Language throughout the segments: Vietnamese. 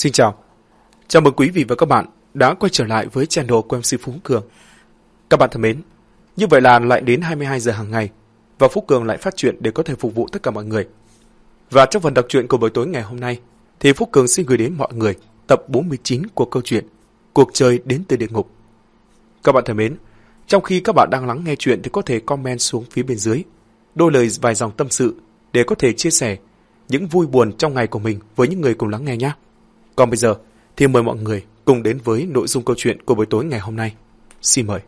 Xin chào. Chào mừng quý vị và các bạn đã quay trở lại với channel của MC Phú Cường. Các bạn thân mến, như vậy là lại đến 22 giờ hàng ngày và Phú Cường lại phát chuyện để có thể phục vụ tất cả mọi người. Và trong phần đọc truyện của buổi tối ngày hôm nay thì Phú Cường xin gửi đến mọi người tập 49 của câu chuyện Cuộc chơi đến từ địa ngục. Các bạn thân mến, trong khi các bạn đang lắng nghe chuyện thì có thể comment xuống phía bên dưới, đôi lời vài dòng tâm sự để có thể chia sẻ những vui buồn trong ngày của mình với những người cùng lắng nghe nhé. Còn bây giờ thì mời mọi người cùng đến với nội dung câu chuyện của buổi tối ngày hôm nay. Xin mời.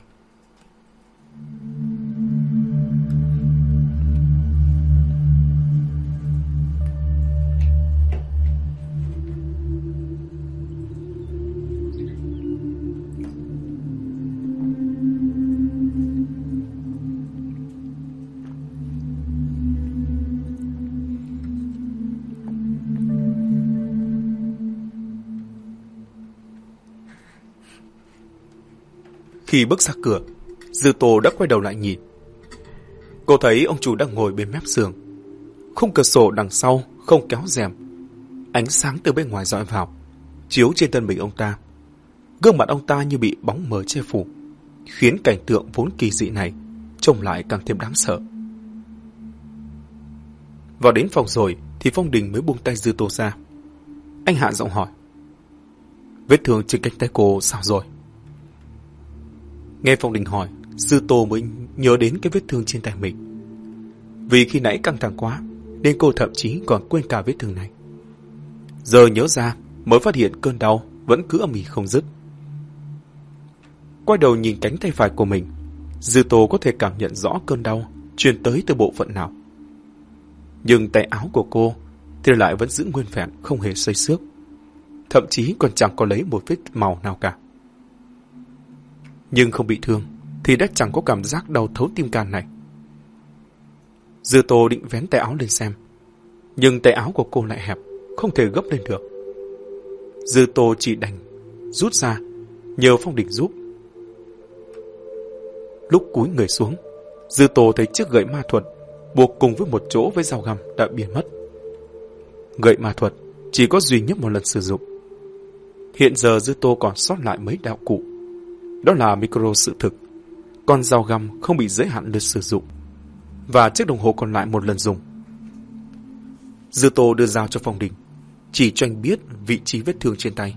Khi bước ra cửa, Dư Tô đã quay đầu lại nhìn. Cô thấy ông chủ đang ngồi bên mép giường. Khung cửa sổ đằng sau không kéo rèm. Ánh sáng từ bên ngoài dọi vào, chiếu trên thân mình ông ta. Gương mặt ông ta như bị bóng mờ che phủ, khiến cảnh tượng vốn kỳ dị này trông lại càng thêm đáng sợ. Vào đến phòng rồi thì Phong Đình mới buông tay Dư Tô ra. Anh hạ giọng hỏi. Vết thương trên cánh tay cô sao rồi? Nghe Phong Đình hỏi, Sư Tô mới nhớ đến cái vết thương trên tay mình. Vì khi nãy căng thẳng quá, nên cô thậm chí còn quên cả vết thương này. Giờ nhớ ra, mới phát hiện cơn đau vẫn cứ âm ỉ không dứt. Quay đầu nhìn cánh tay phải của mình, Dư Tô có thể cảm nhận rõ cơn đau truyền tới từ bộ phận nào. Nhưng tay áo của cô thì lại vẫn giữ nguyên vẹn, không hề xây xước. Thậm chí còn chẳng có lấy một vết màu nào cả nhưng không bị thương, thì đã chẳng có cảm giác đau thấu tim can này. Dư Tô định vén tay áo lên xem, nhưng tay áo của cô lại hẹp, không thể gấp lên được. Dư Tô chỉ đành rút ra, nhờ Phong Địch giúp. Lúc cúi người xuống, Dư Tô thấy chiếc gậy ma thuật buộc cùng với một chỗ với dao găm đã biến mất. Gậy ma thuật chỉ có duy nhất một lần sử dụng. Hiện giờ Dư Tô còn sót lại mấy đạo cụ đó là micro sự thực. Con dao găm không bị giới hạn lượt sử dụng. Và chiếc đồng hồ còn lại một lần dùng. Dư Tô đưa dao cho Phong Đình. Chỉ cho anh biết vị trí vết thương trên tay.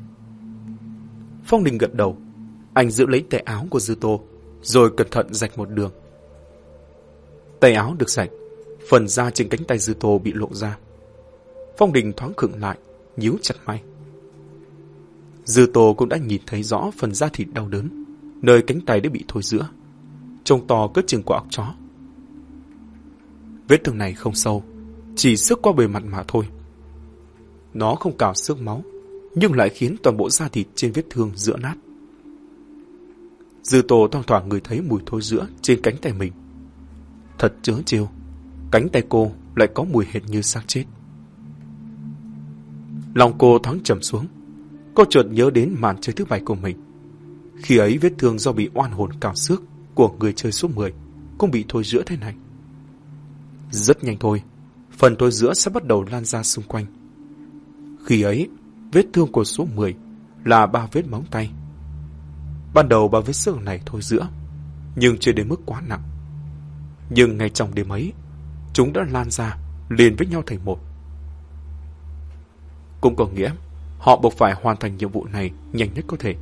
Phong Đình gật đầu. Anh giữ lấy tay áo của Dư Tô. Rồi cẩn thận rạch một đường. Tay áo được rạch. Phần da trên cánh tay Dư Tô bị lộ ra. Phong Đình thoáng khựng lại, nhíu chặt mày. Dư Tô cũng đã nhìn thấy rõ phần da thịt đau đớn nơi cánh tay đã bị thôi giữa. Trông to cất chừng quả ốc chó. Vết thương này không sâu, chỉ sức qua bề mặt mà thôi. Nó không cào xước máu, nhưng lại khiến toàn bộ da thịt trên vết thương giữa nát. Dư Tô thoang thoảng người thấy mùi thôi giữa trên cánh tay mình. Thật chớ chiêu cánh tay cô lại có mùi hệt như xác chết. Lòng cô thoáng trầm xuống, cô chợt nhớ đến màn chơi thứ bảy của mình. Khi ấy vết thương do bị oan hồn cào xước của người chơi số 10 cũng bị thôi giữa thế này. Rất nhanh thôi, phần thôi giữa sẽ bắt đầu lan ra xung quanh. Khi ấy, vết thương của số 10 là ba vết móng tay. Ban đầu ba vết xương này thôi giữa, nhưng chưa đến mức quá nặng. Nhưng ngay trong đêm ấy, chúng đã lan ra, liền với nhau thành một. Cũng có nghĩa, họ buộc phải hoàn thành nhiệm vụ này nhanh nhất có thể.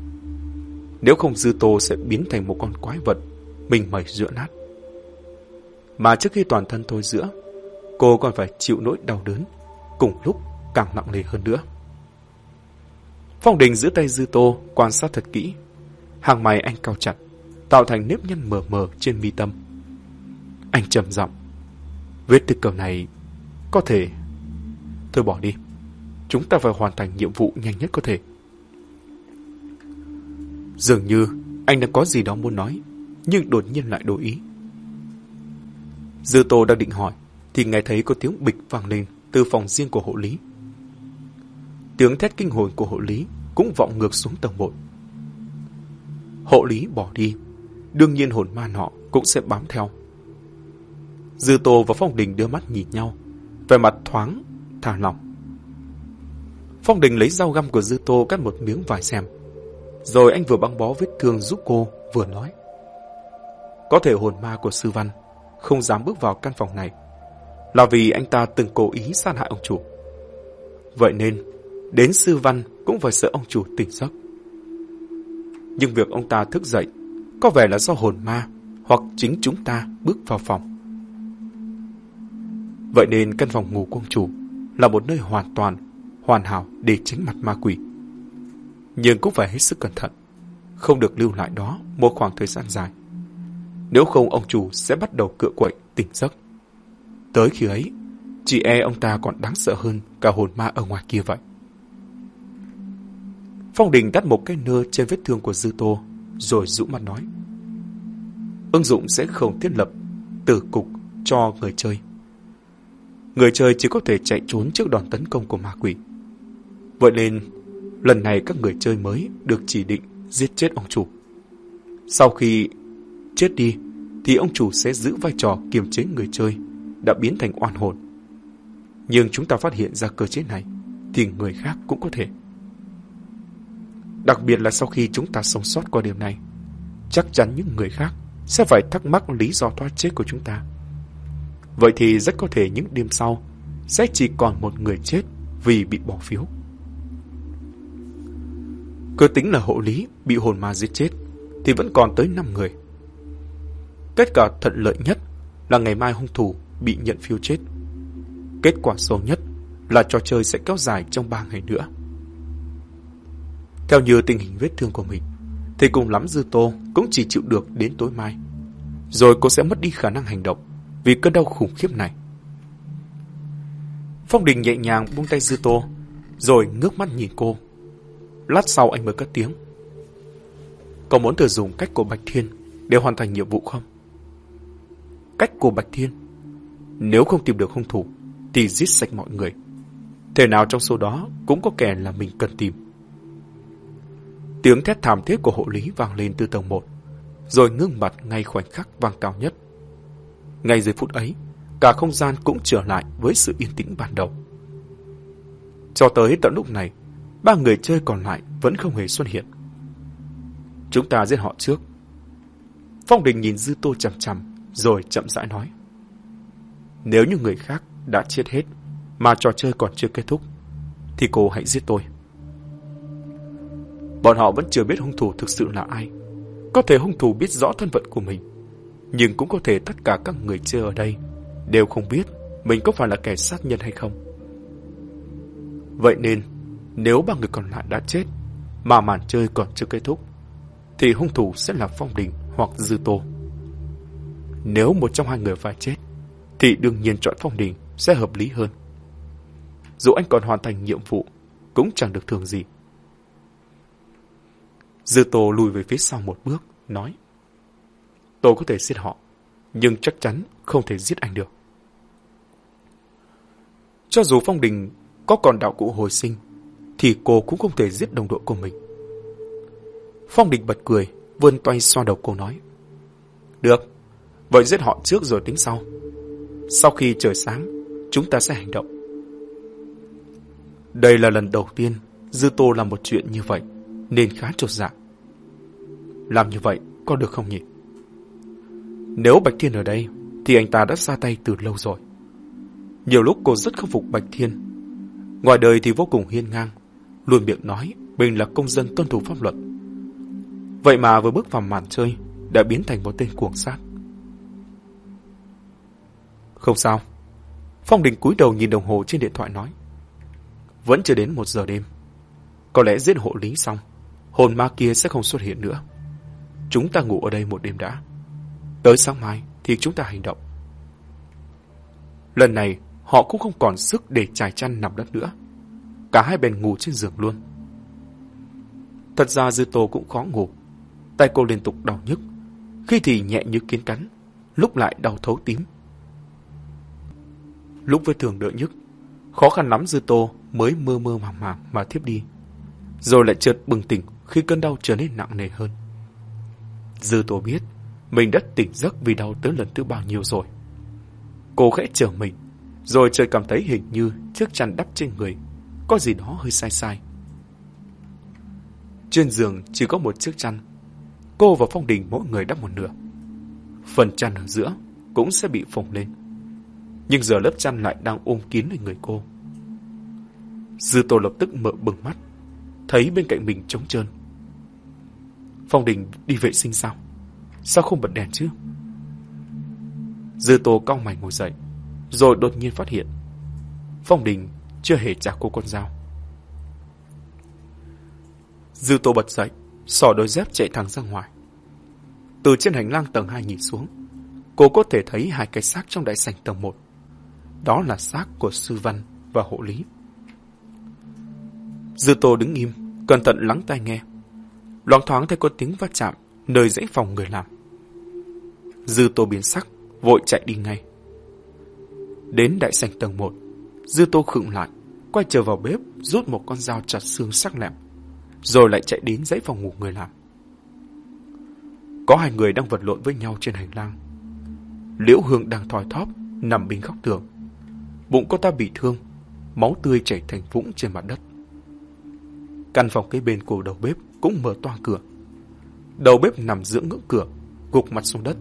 Nếu không Dư Tô sẽ biến thành một con quái vật, mình mẩy giữa nát. Mà trước khi toàn thân thôi giữa, cô còn phải chịu nỗi đau đớn, cùng lúc càng nặng nề hơn nữa. Phong Đình giữ tay Dư Tô quan sát thật kỹ. Hàng mày anh cao chặt, tạo thành nếp nhăn mờ mờ trên mi tâm. Anh trầm giọng, vết tư cầu này có thể... Thôi bỏ đi, chúng ta phải hoàn thành nhiệm vụ nhanh nhất có thể. Dường như anh đã có gì đó muốn nói, nhưng đột nhiên lại đổi ý. Dư Tô đang định hỏi, thì nghe thấy có tiếng bịch vang lên từ phòng riêng của hộ lý. Tiếng thét kinh hồn của hộ lý cũng vọng ngược xuống tầng bội. Hộ lý bỏ đi, đương nhiên hồn ma nọ cũng sẽ bám theo. Dư Tô và Phong Đình đưa mắt nhìn nhau, vẻ mặt thoáng, thả lỏng. Phong Đình lấy dao găm của Dư Tô cắt một miếng vải xem. Rồi anh vừa băng bó vết thương giúp cô, vừa nói. Có thể hồn ma của Sư Văn không dám bước vào căn phòng này là vì anh ta từng cố ý sát hại ông chủ. Vậy nên, đến Sư Văn cũng phải sợ ông chủ tỉnh giấc. Nhưng việc ông ta thức dậy có vẻ là do hồn ma hoặc chính chúng ta bước vào phòng. Vậy nên căn phòng ngủ của ông chủ là một nơi hoàn toàn, hoàn hảo để tránh mặt ma quỷ. Nhưng cũng phải hết sức cẩn thận, không được lưu lại đó một khoảng thời gian dài. Nếu không ông chủ sẽ bắt đầu cựa quậy tỉnh giấc. Tới khi ấy, chị e ông ta còn đáng sợ hơn cả hồn ma ở ngoài kia vậy. Phong Đình đặt một cái nơ trên vết thương của Dư Tô, rồi rũ mặt nói. Ứng dụng sẽ không thiết lập tử cục cho người chơi. Người chơi chỉ có thể chạy trốn trước đòn tấn công của ma quỷ. Vậy nên, lần này các người chơi mới được chỉ định giết chết ông chủ. Sau khi chết đi, thì ông chủ sẽ giữ vai trò kiềm chế người chơi, đã biến thành oan hồn. Nhưng chúng ta phát hiện ra cơ chế này, thì người khác cũng có thể. Đặc biệt là sau khi chúng ta sống sót qua điều này, chắc chắn những người khác sẽ phải thắc mắc lý do thoát chết của chúng ta. Vậy thì rất có thể những đêm sau sẽ chỉ còn một người chết vì bị bỏ phiếu cứ tính là hộ lý bị hồn ma giết chết thì vẫn còn tới 5 người. Kết quả thuận lợi nhất là ngày mai hung thủ bị nhận phiếu chết. Kết quả xấu nhất là trò chơi sẽ kéo dài trong 3 ngày nữa. Theo như tình hình vết thương của mình, thì cùng lắm Dư Tô cũng chỉ chịu được đến tối mai. Rồi cô sẽ mất đi khả năng hành động vì cơn đau khủng khiếp này. Phong Đình nhẹ nhàng buông tay Dư Tô, rồi ngước mắt nhìn cô. Lát sau anh mới cất tiếng. Cậu muốn thử dùng cách của Bạch Thiên để hoàn thành nhiệm vụ không? Cách của Bạch Thiên? Nếu không tìm được hung thủ, thì giết sạch mọi người. Thế nào trong số đó cũng có kẻ là mình cần tìm. Tiếng thét thảm thiết của hộ lý vang lên từ tầng 1, rồi ngưng bặt ngay khoảnh khắc vang cao nhất. Ngay giây phút ấy, cả không gian cũng trở lại với sự yên tĩnh ban đầu. Cho tới tận lúc này, ba người chơi còn lại vẫn không hề xuất hiện. Chúng ta giết họ trước. Phong Đình nhìn Dư Tô chằm chằm, rồi chậm rãi nói. Nếu như người khác đã chết hết, mà trò chơi còn chưa kết thúc, thì cô hãy giết tôi. Bọn họ vẫn chưa biết hung thủ thực sự là ai. Có thể hung thủ biết rõ thân phận của mình, nhưng cũng có thể tất cả các người chơi ở đây đều không biết mình có phải là kẻ sát nhân hay không. Vậy nên, nếu ba người còn lại đã chết, mà màn chơi còn chưa kết thúc, thì hung thủ sẽ là Phong Đình hoặc Dư Tô. Nếu một trong hai người phải chết, thì đương nhiên chọn Phong Đình sẽ hợp lý hơn. Dù anh còn hoàn thành nhiệm vụ, cũng chẳng được thường gì. Dư Tô lùi về phía sau một bước, nói. Tôi có thể giết họ, nhưng chắc chắn không thể giết anh được. Cho dù Phong Đình có còn đạo cụ hồi sinh, thì cô cũng không thể giết đồng đội của mình. Phong Đình bật cười, vươn tay xoa đầu cô nói. Được, vậy giết họ trước rồi tính sau. Sau khi trời sáng, chúng ta sẽ hành động. Đây là lần đầu tiên Dư Tô làm một chuyện như vậy nên khá trột dạ. Làm như vậy có được không nhỉ? Nếu Bạch Thiên ở đây, thì anh ta đã ra tay từ lâu rồi. Nhiều lúc cô rất khâm phục Bạch Thiên. Ngoài đời thì vô cùng hiên ngang, luôn miệng nói mình là công dân tuân thủ pháp luật. Vậy mà vừa bước vào màn chơi, đã biến thành một tên cuồng sát. Không sao. Phong Đình cúi đầu nhìn đồng hồ trên điện thoại nói. Vẫn chưa đến một giờ đêm. Có lẽ giết hộ lý xong, hồn ma kia sẽ không xuất hiện nữa. Chúng ta ngủ ở đây một đêm đã. Tới sáng mai thì chúng ta hành động. Lần này, họ cũng không còn sức để trải chăn nằm đất nữa. Cả hai bèn ngủ trên giường luôn. Thật ra Dư Tô cũng khó ngủ. Tay cô liên tục đau nhức. Khi thì nhẹ như kiến cắn, lúc lại đau thấu tím. Lúc với thường đỡ nhức, khó khăn lắm Dư Tô mới mơ mơ màng màng mà thiếp đi. Rồi lại chợt bừng tỉnh khi cơn đau trở nên nặng nề hơn. Dư Tô biết mình đã tỉnh giấc vì đau tới lần thứ bao nhiêu rồi. Cô khẽ chờ mình, rồi trời cảm thấy hình như chiếc chăn đắp trên người có gì đó hơi sai sai. Trên giường chỉ có một chiếc chăn. Cô và Phong Đình mỗi người đắp một nửa. Phần chăn ở giữa cũng sẽ bị phồng lên. Nhưng giờ lớp chăn lại đang ôm kín lên người cô. Dư Tô lập tức mở bừng mắt, thấy bên cạnh mình trống trơn. Phong Đình đi vệ sinh sao? Sao không bật đèn chứ? Dư Tô cong mày ngồi dậy, rồi đột nhiên phát hiện. Phong Đình chưa hề trả cô con dao. Dư Tô bật dậy, sỏ đôi dép chạy thẳng ra ngoài. Từ trên hành lang tầng 2 nhìn xuống, cô có thể thấy hai cái xác trong đại sảnh tầng 1. Đó là xác của Sư Văn và Hộ Lý. Dư Tô đứng im, cẩn thận lắng tai nghe. Loáng thoáng thấy có tiếng va chạm nơi dãy phòng người làm. Dư Tô biến sắc, vội chạy đi ngay. Đến đại sảnh tầng 1, Dư Tô khựng lại, quay trở vào bếp, rút một con dao chặt xương sắc lẹm, rồi lại chạy đến dãy phòng ngủ người làm. Có hai người đang vật lộn với nhau trên hành lang. Liễu Hương đang thoi thóp, nằm bên góc tường. Bụng cô ta bị thương, máu tươi chảy thành vũng trên mặt đất. Căn phòng kế bên của đầu bếp cũng mở toang cửa. Đầu bếp nằm giữa ngưỡng cửa, gục mặt xuống đất.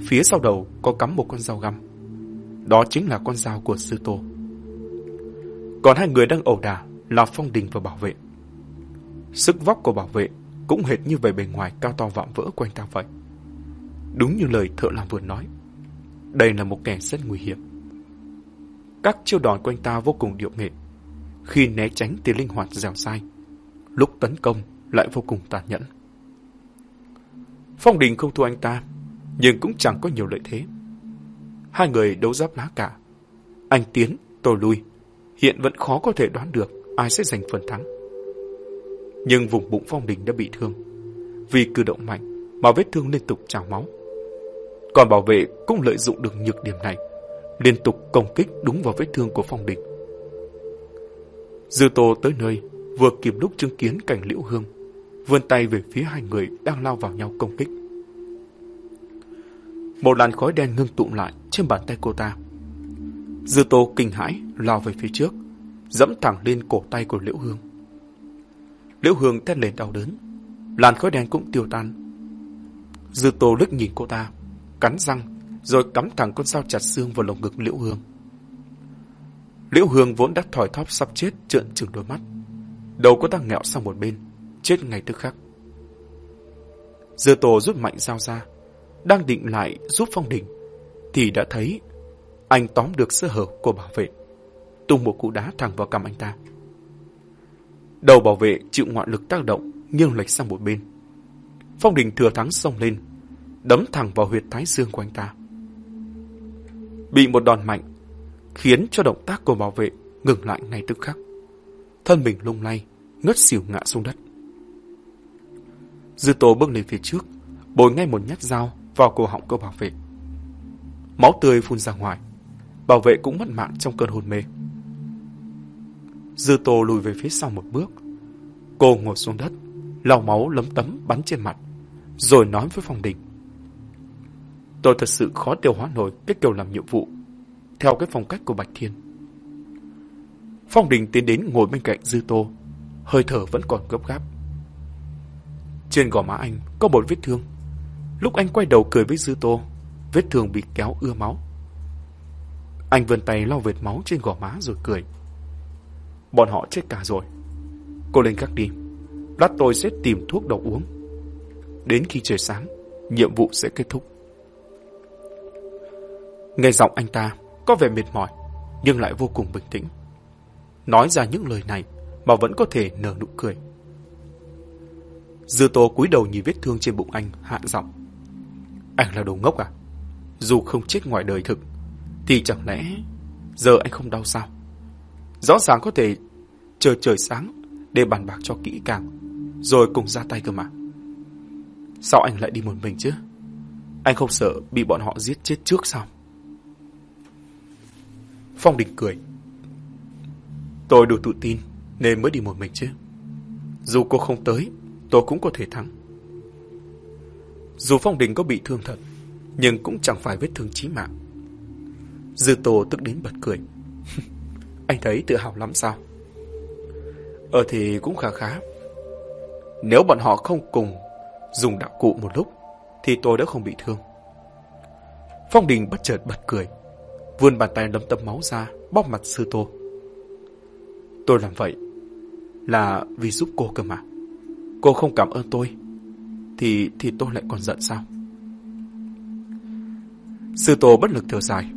Phía sau đầu có cắm một con dao găm. Đó chính là con dao của sư tô. Còn hai người đang ẩu đả là Phong Đình và Bảo vệ. Sức vóc của Bảo vệ cũng hệt như về bề ngoài cao to vạm vỡ quanh ta vậy. Đúng như lời thợ làm vừa nói. Đây là một kẻ rất nguy hiểm. Các chiêu đòn quanh ta vô cùng điệu nghệ. Khi né tránh thì linh hoạt dẻo dai. Lúc tấn công lại vô cùng tàn nhẫn. Phong Đình không thua anh ta, nhưng cũng chẳng có nhiều lợi thế. Hai người đấu giáp lá cả. Anh tiến, tôi lui. Hiện vẫn khó có thể đoán được ai sẽ giành phần thắng. Nhưng vùng bụng Phong Đình đã bị thương. Vì cử động mạnh mà vết thương liên tục trào máu. Còn bảo vệ cũng lợi dụng được nhược điểm này, liên tục công kích đúng vào vết thương của Phong Đình. Dư Tô tới nơi, vừa kịp lúc chứng kiến cảnh liễu hương, vươn tay về phía hai người đang lao vào nhau công kích. Một làn khói đen ngưng tụ lại trên bàn tay cô ta. Dư Tô kinh hãi lao về phía trước, dẫm thẳng lên cổ tay của Liễu Hương. Liễu Hương thét lên đau đớn, làn khói đen cũng tiêu tan. Dư Tô lức nhìn cô ta, cắn răng, rồi cắm thẳng con dao chặt xương vào lồng ngực Liễu Hương. Liễu Hương vốn đã thỏi thóp sắp chết trợn trừng đôi mắt. Đầu cô ta ngẹo sang một bên, chết ngay tức khắc. Dư Tô rút mạnh dao ra, đang định lại giúp Phong Đình, thì đã thấy anh tóm được sơ hở của bảo vệ, tung một cú đá thẳng vào cằm anh ta. Đầu bảo vệ chịu ngoại lực tác động, nghiêng lệch sang một bên. Phong Đình thừa thắng xông lên, đấm thẳng vào huyệt thái dương của anh ta. Bị một đòn mạnh, khiến cho động tác của bảo vệ ngừng lại ngay tức khắc. Thân mình lung lay, ngất xỉu ngã xuống đất. Dư Tô bước lên phía trước, bồi ngay một nhát dao vào cổ họng của bảo vệ. Máu tươi phun ra ngoài, bảo vệ cũng mất mạng trong cơn hôn mê. Dư Tô lùi về phía sau một bước. Cô ngồi xuống đất, lau máu lấm tấm bắn trên mặt, rồi nói với Phong Đình. Tôi thật sự khó tiêu hóa nổi cái kiểu làm nhiệm vụ, theo cái phong cách của Bạch Thiên. Phong Đình tiến đến ngồi bên cạnh Dư Tô, hơi thở vẫn còn gấp gáp. Trên gò má anh có một vết thương. Lúc anh quay đầu cười với Dư Tô, vết thương bị kéo ưa máu. Anh vươn tay lau vệt máu trên gò má rồi cười. Bọn họ chết cả rồi. Cô lên gác đi. Lát tôi sẽ tìm thuốc độc uống. Đến khi trời sáng, nhiệm vụ sẽ kết thúc. Nghe giọng anh ta có vẻ mệt mỏi, nhưng lại vô cùng bình tĩnh. Nói ra những lời này mà vẫn có thể nở nụ cười. Dư Tô cúi đầu nhìn vết thương trên bụng anh, hạ giọng. Anh là đồ ngốc à? Dù không chết ngoài đời thực, thì chẳng lẽ giờ anh không đau sao? Rõ ràng có thể chờ trời sáng để bàn bạc cho kỹ càng, rồi cùng ra tay cơ mà. Sao anh lại đi một mình chứ? Anh không sợ bị bọn họ giết chết trước sao? Phong Đình cười. Tôi đủ tự tin nên mới đi một mình chứ. Dù cô không tới, tôi cũng có thể thắng. Dù Phong Đình có bị thương thật, nhưng cũng chẳng phải vết thương chí mạng. Dư Tô tức đến bật cười. Anh thấy tự hào lắm sao? Ờ thì cũng khá khá. Nếu bọn họ không cùng dùng đạo cụ một lúc, thì tôi đã không bị thương. Phong Đình bất chợt bật cười, vươn bàn tay lấm tấm máu ra, bóp mặt sư tô. Tôi làm vậy là vì giúp cô cơ mà. Cô không cảm ơn tôi, thì thì tôi lại còn giận sao? Sư tô bất lực thở dài.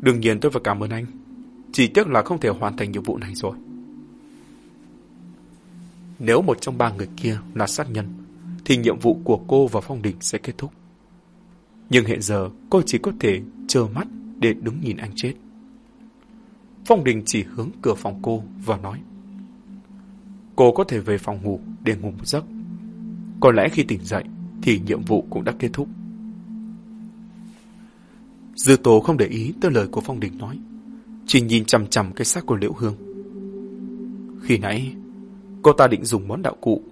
Đương nhiên tôi phải cảm ơn anh. Chỉ tiếc là không thể hoàn thành nhiệm vụ này rồi. Nếu một trong ba người kia là sát nhân, thì nhiệm vụ của cô và Phong Đình sẽ kết thúc. Nhưng hiện giờ cô chỉ có thể chờ mắt để đứng nhìn anh chết. Phong Đình chỉ hướng cửa phòng cô và nói Cô có thể về phòng ngủ để ngủ một giấc. Có lẽ khi tỉnh dậy thì nhiệm vụ cũng đã kết thúc. Dư Tố không để ý tới lời của Phong Đình nói. Chỉ nhìn chằm chằm cái xác của Liễu Hương. Khi nãy, cô ta định dùng món đạo cụ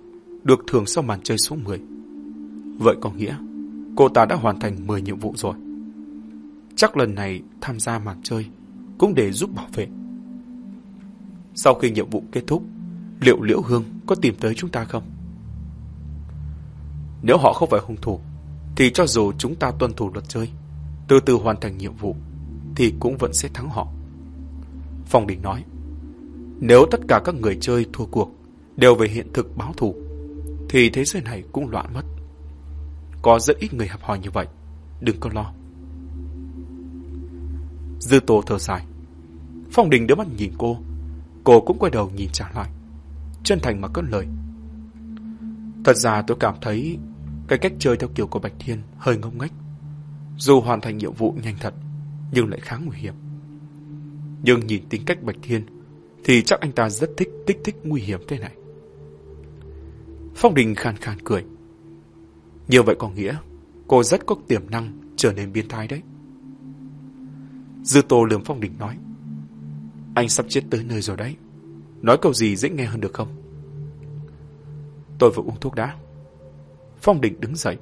được thưởng sau màn chơi số 10. Vậy có nghĩa, cô ta đã hoàn thành 10 nhiệm vụ rồi. Chắc lần này tham gia màn chơi cũng để giúp bảo vệ. Sau khi nhiệm vụ kết thúc, liệu Liễu Hương có tìm tới chúng ta không? Nếu họ không phải hung thủ, thì cho dù chúng ta tuân thủ luật chơi, từ từ hoàn thành nhiệm vụ, thì cũng vẫn sẽ thắng họ. Phong Đình nói, nếu tất cả các người chơi thua cuộc đều về hiện thực báo thù, thì thế giới này cũng loạn mất. Có rất ít người hợp hỏi như vậy, đừng có lo. Dư Tô thở dài. Phong Đình đưa mắt nhìn cô, cô cũng quay đầu nhìn trả lại. Chân thành mà cất lời. Thật ra tôi cảm thấy cái cách chơi theo kiểu của Bạch Thiên hơi ngông nghếch. Dù hoàn thành nhiệm vụ nhanh thật, nhưng lại khá nguy hiểm. Nhưng nhìn tính cách Bạch Thiên, thì chắc anh ta rất thích kích thích nguy hiểm thế này. Phong Đình khàn khàn cười. Như vậy có nghĩa, cô rất có tiềm năng trở nên biến thái đấy. Dư Tô lườm Phong Đình nói. Anh sắp chết tới nơi rồi đấy. Nói câu gì dễ nghe hơn được không? Tôi vừa uống thuốc đã. Phong Đình đứng dậy,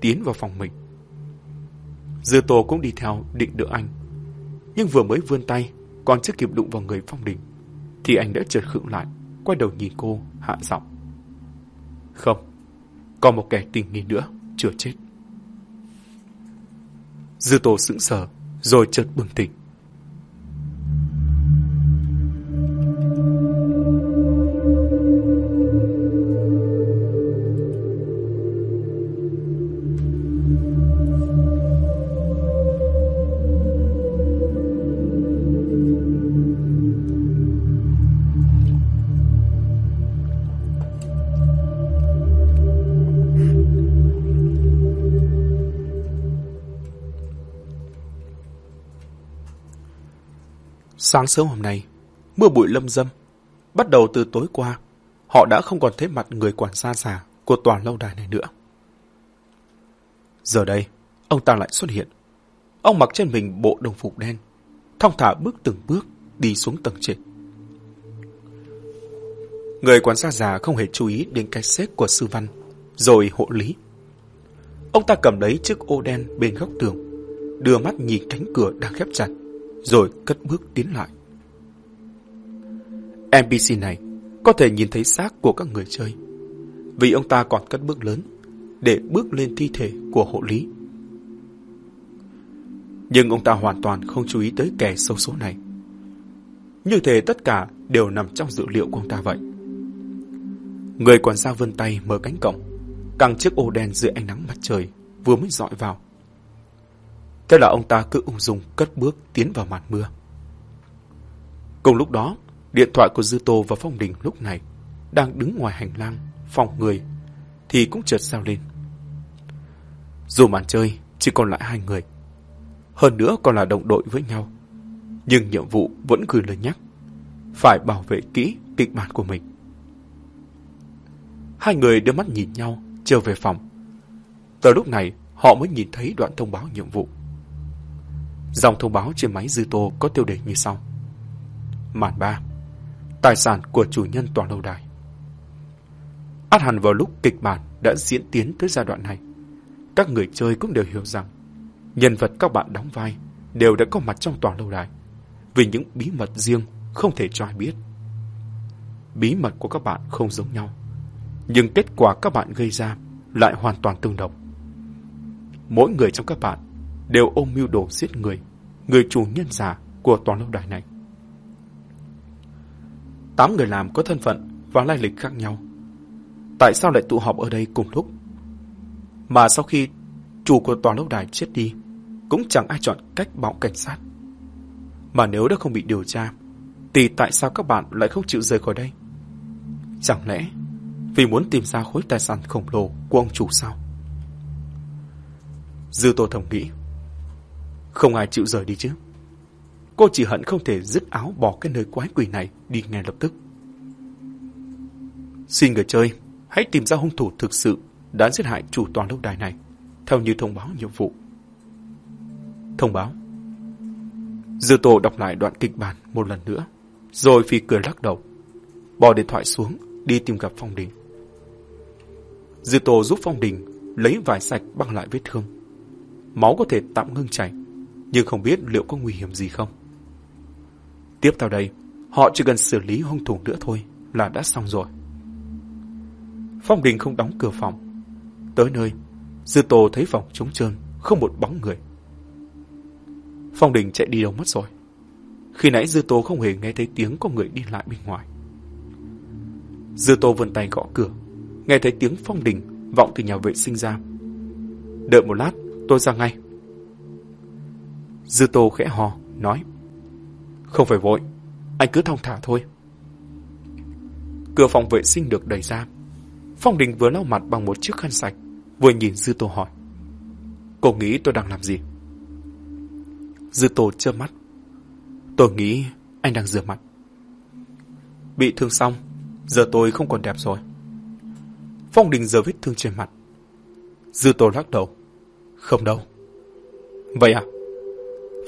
tiến vào phòng mình. Dư Tô cũng đi theo định đỡ anh. Nhưng vừa mới vươn tay, còn chưa kịp đụng vào người Phong Đình, thì anh đã chợt khựng lại, quay đầu nhìn cô, hạ giọng. Không, còn một kẻ tình nghi nữa, chưa chết. Dư Tô sững sờ, rồi chợt bừng tỉnh. Sáng sớm hôm nay, mưa bụi lâm dâm. Bắt đầu từ tối qua, họ đã không còn thấy mặt người quản gia già của toàn lâu đài này nữa. Giờ đây, ông ta lại xuất hiện. Ông mặc trên mình bộ đồng phục đen, thong thả bước từng bước đi xuống tầng trệt. Người quản gia già không hề chú ý đến cái xếp của sư văn, rồi hộ lý. Ông ta cầm lấy chiếc ô đen bên góc tường, đưa mắt nhìn cánh cửa đang khép chặt rồi cất bước tiến lại. NPC này có thể nhìn thấy xác của các người chơi, vì ông ta còn cất bước lớn để bước lên thi thể của hộ lý. Nhưng ông ta hoàn toàn không chú ý tới kẻ sâu số này. Như thế tất cả đều nằm trong dữ liệu của ông ta vậy. Người quản gia vươn tay mở cánh cổng, căng chiếc ô đen dưới ánh nắng mặt trời vừa mới dọi vào. Thế là ông ta cứ ung dung cất bước tiến vào màn mưa. Cùng lúc đó, điện thoại của Dư Tô và Phong Đình lúc này đang đứng ngoài hành lang, phòng người, thì cũng chợt sao lên. Dù màn chơi chỉ còn lại hai người, hơn nữa còn là đồng đội với nhau, nhưng nhiệm vụ vẫn gửi lời nhắc, phải bảo vệ kỹ kịch bản của mình. Hai người đưa mắt nhìn nhau, trở về phòng. Tới lúc này, họ mới nhìn thấy đoạn thông báo nhiệm vụ. Dòng thông báo trên máy dư tô có tiêu đề như sau. Màn 3. Tài sản của chủ nhân tòa lâu đài. Át hẳn vào lúc kịch bản đã diễn tiến tới giai đoạn này, các người chơi cũng đều hiểu rằng nhân vật các bạn đóng vai đều đã có mặt trong tòa lâu đài vì những bí mật riêng không thể cho ai biết. bí mật của các bạn không giống nhau. Nhưng kết quả các bạn gây ra lại hoàn toàn tương đồng. Mỗi người trong các bạn đều ôm mưu đồ giết người, người chủ nhân giả của toàn lâu đài này. Tám người làm có thân phận và lai lịch khác nhau. Tại sao lại tụ họp ở đây cùng lúc? Mà sau khi chủ của tòa lâu đài chết đi, cũng chẳng ai chọn cách báo cảnh sát. Mà nếu đã không bị điều tra, thì tại sao các bạn lại không chịu rời khỏi đây? Chẳng lẽ vì muốn tìm ra khối tài sản khổng lồ của ông chủ sao? Dư Tô Thầm nghĩ, không ai chịu rời đi chứ. Cô chỉ hận không thể dứt áo bỏ cái nơi quái quỷ này đi ngay lập tức. Xin người chơi, hãy tìm ra hung thủ thực sự đã giết hại chủ toàn lâu đài này, theo như thông báo nhiệm vụ. Thông báo. Dư tổ đọc lại đoạn kịch bản một lần nữa, rồi phi cười lắc đầu, bỏ điện thoại xuống, đi tìm gặp Phong Đình. Dư tổ giúp Phong Đình lấy vải sạch băng lại vết thương. Máu có thể tạm ngưng chảy, nhưng không biết liệu có nguy hiểm gì không. Tiếp theo đây, họ chỉ cần xử lý hung thủ nữa thôi là đã xong rồi. Phong Đình không đóng cửa phòng. Tới nơi, Dư Tô thấy phòng trống trơn, không một bóng người. Phong Đình chạy đi đâu mất rồi. Khi nãy Dư Tô không hề nghe thấy tiếng có người đi lại bên ngoài. Dư Tô vươn tay gõ cửa, nghe thấy tiếng Phong Đình vọng từ nhà vệ sinh ra. Đợi một lát, tôi ra ngay. Dư Tô khẽ hò, nói. Không phải vội, anh cứ thong thả thôi. Cửa phòng vệ sinh được đẩy ra. Phong Đình vừa lau mặt bằng một chiếc khăn sạch, vừa nhìn Dư Tô hỏi. Cô nghĩ tôi đang làm gì? Dư Tô chớp mắt. Tôi nghĩ anh đang rửa mặt. Bị thương xong, giờ tôi không còn đẹp rồi. Phong Đình giờ vết thương trên mặt. Dư Tô lắc đầu. Không đâu. Vậy à?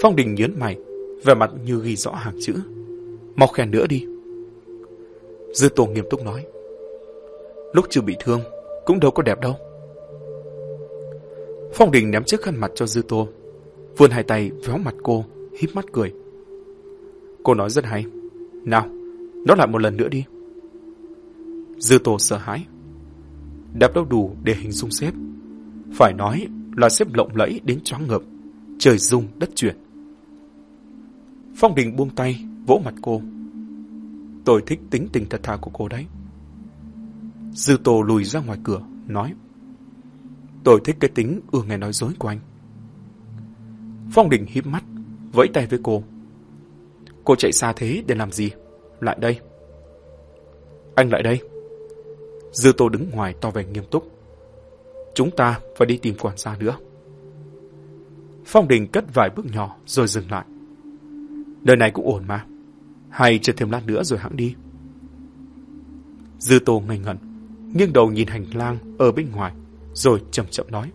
Phong Đình nhớn mày, vẻ mặt như ghi rõ hàng chữ. Mau khen nữa đi. Dư Tô nghiêm túc nói. Lúc chưa bị thương, cũng đâu có đẹp đâu. Phong Đình ném chiếc khăn mặt cho Dư Tô, vươn hai tay véo mặt cô, híp mắt cười. Cô nói rất hay. Nào, nói lại một lần nữa đi. Dư Tô sợ hãi. Đẹp đâu đủ để hình dung xếp. Phải nói là xếp lộng lẫy đến choáng ngợp, trời rung đất chuyển. Phong Đình buông tay, vỗ mặt cô. Tôi thích tính tình thật thà của cô đấy. Dư Tô lùi ra ngoài cửa, nói. Tôi thích cái tính ưa nghe nói dối của anh. Phong Đình híp mắt, vẫy tay với cô. Cô chạy xa thế để làm gì? Lại đây. Anh lại đây. Dư Tô đứng ngoài to vẻ nghiêm túc. Chúng ta phải đi tìm quản gia nữa. Phong Đình cất vài bước nhỏ rồi dừng lại. Nơi này cũng ổn mà. Hay chờ thêm lát nữa rồi hãng đi. Dư Tô ngây ngẩn, nghiêng đầu nhìn hành lang ở bên ngoài, rồi chậm chậm nói.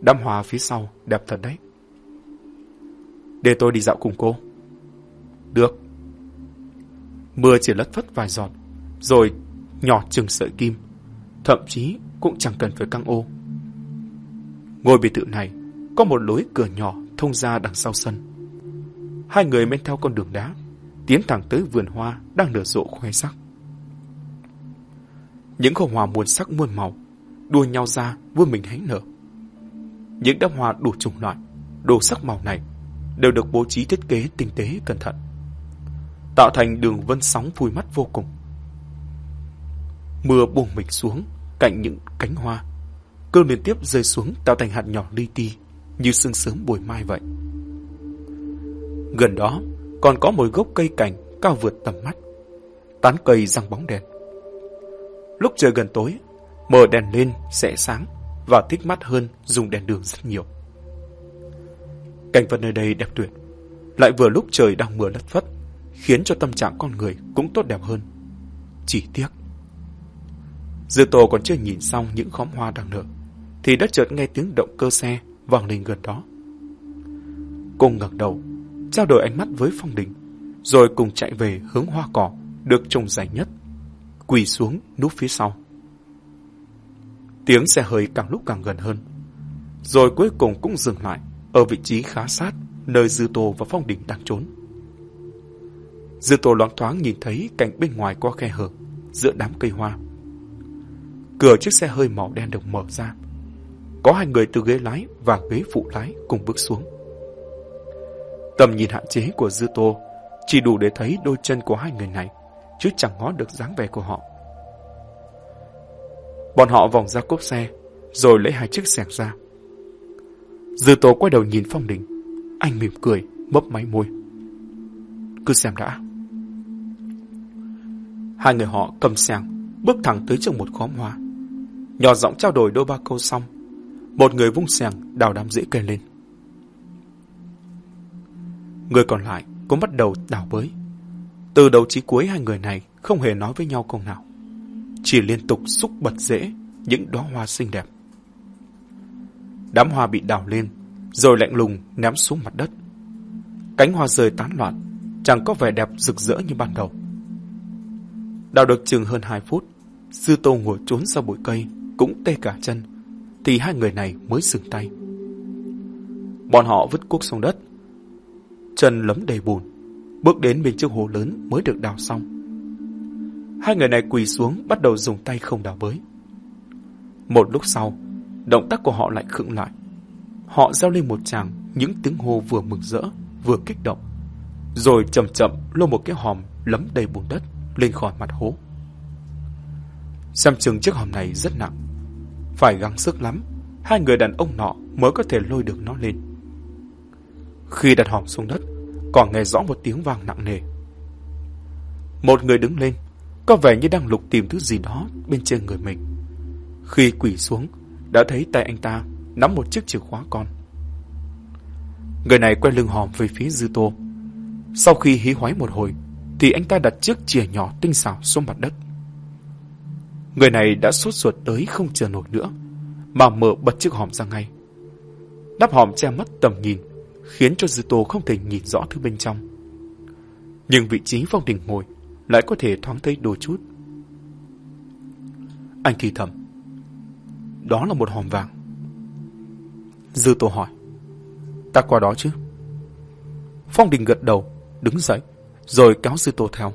Đám hòa phía sau đẹp thật đấy. Để tôi đi dạo cùng cô. Được. Mưa chỉ lất phất vài giọt, rồi nhỏ chừng sợi kim. Thậm chí cũng chẳng cần phải căng ô. Ngôi biệt thự này có một lối cửa nhỏ thông ra đằng sau sân. Hai người men theo con đường đá, tiến thẳng tới vườn hoa đang nở rộ khoe sắc. Những khẩu hoa muôn sắc muôn màu, đua nhau ra vươn mình hãy nở. Những đám hoa đủ chủng loại, đồ sắc màu này đều được bố trí thiết kế tinh tế cẩn thận, tạo thành đường vân sóng vui mắt vô cùng. Mưa buông mình xuống cạnh những cánh hoa, cơn liên tiếp rơi xuống tạo thành hạt nhỏ li ti như sương sớm buổi mai vậy. Gần đó còn có một gốc cây cảnh cao vượt tầm mắt, tán cây răng bóng đèn. Lúc trời gần tối, mở đèn lên sẽ sáng và thích mắt hơn dùng đèn đường rất nhiều. Cảnh vật nơi đây đẹp tuyệt, lại vừa lúc trời đang mưa lất phất, khiến cho tâm trạng con người cũng tốt đẹp hơn. Chỉ tiếc. Dư Tô còn chưa nhìn xong những khóm hoa đang nở, thì đã chợt nghe tiếng động cơ xe vang lên gần đó. Cô ngẩng đầu, trao đổi ánh mắt với Phong Đình, rồi cùng chạy về hướng hoa cỏ được trồng dài nhất, quỳ xuống núp phía sau. Tiếng xe hơi càng lúc càng gần hơn, rồi cuối cùng cũng dừng lại ở vị trí khá sát nơi Dư Tô và Phong Đình đang trốn. Dư Tô loáng thoáng nhìn thấy cảnh bên ngoài qua khe hở giữa đám cây hoa. Cửa chiếc xe hơi màu đen được mở ra. Có hai người từ ghế lái và ghế phụ lái cùng bước xuống. Tầm nhìn hạn chế của Dư Tô chỉ đủ để thấy đôi chân của hai người này, chứ chẳng ngó được dáng vẻ của họ. Bọn họ vòng ra cốp xe, rồi lấy hai chiếc xẻng ra. Dư Tô quay đầu nhìn Phong Đình. Anh mỉm cười, mấp máy môi. Cứ xem đã. Hai người họ cầm xẻng, bước thẳng tới trong một khóm hoa. Nhỏ giọng trao đổi đôi ba câu xong, một người vung xẻng đào đám rễ cây lên. Người còn lại cũng bắt đầu đào bới. Từ đầu chí cuối hai người này không hề nói với nhau câu nào. Chỉ liên tục xúc bật rễ những đóa hoa xinh đẹp. Đám hoa bị đào lên, rồi lạnh lùng ném xuống mặt đất. Cánh hoa rơi tán loạn, chẳng có vẻ đẹp rực rỡ như ban đầu. Đào được chừng hơn 2 phút, Sư Tô ngồi trốn sau bụi cây, cũng tê cả chân, thì hai người này mới dừng tay. Bọn họ vứt cuốc xuống đất, chân lấm đầy bùn, bước đến bên chiếc hồ lớn mới được đào xong. Hai người này quỳ xuống bắt đầu dùng tay không đào bới. Một lúc sau, động tác của họ lại khựng lại. Họ giao lên một tràng những tiếng hô vừa mừng rỡ, vừa kích động. Rồi chậm chậm lô một cái hòm lấm đầy bùn đất lên khỏi mặt hố. Xem chừng chiếc hòm này rất nặng. Phải gắng sức lắm, hai người đàn ông nọ mới có thể lôi được nó lên. Khi đặt hòm xuống đất, còn nghe rõ một tiếng vang nặng nề. Một người đứng lên, có vẻ như đang lục tìm thứ gì đó bên trên người mình. Khi quỳ xuống, đã thấy tay anh ta nắm một chiếc chìa khóa con. Người này quay lưng hòm về phía Dư Tô. Sau khi hí hoái một hồi, thì anh ta đặt chiếc chìa nhỏ tinh xảo xuống mặt đất. Người này đã sốt ruột tới không chờ nổi nữa, mà mở bật chiếc hòm ra ngay. Đắp hòm che mất tầm nhìn, khiến cho Dư Tô không thể nhìn rõ thứ bên trong. Nhưng vị trí phong đình ngồi lại có thể thoáng thấy đôi chút. Anh kỳ thầm. Đó là một hòm vàng. Dư Tô hỏi. Ta qua đó chứ? Phong Đình gật đầu, đứng dậy, rồi kéo Dư Tô theo.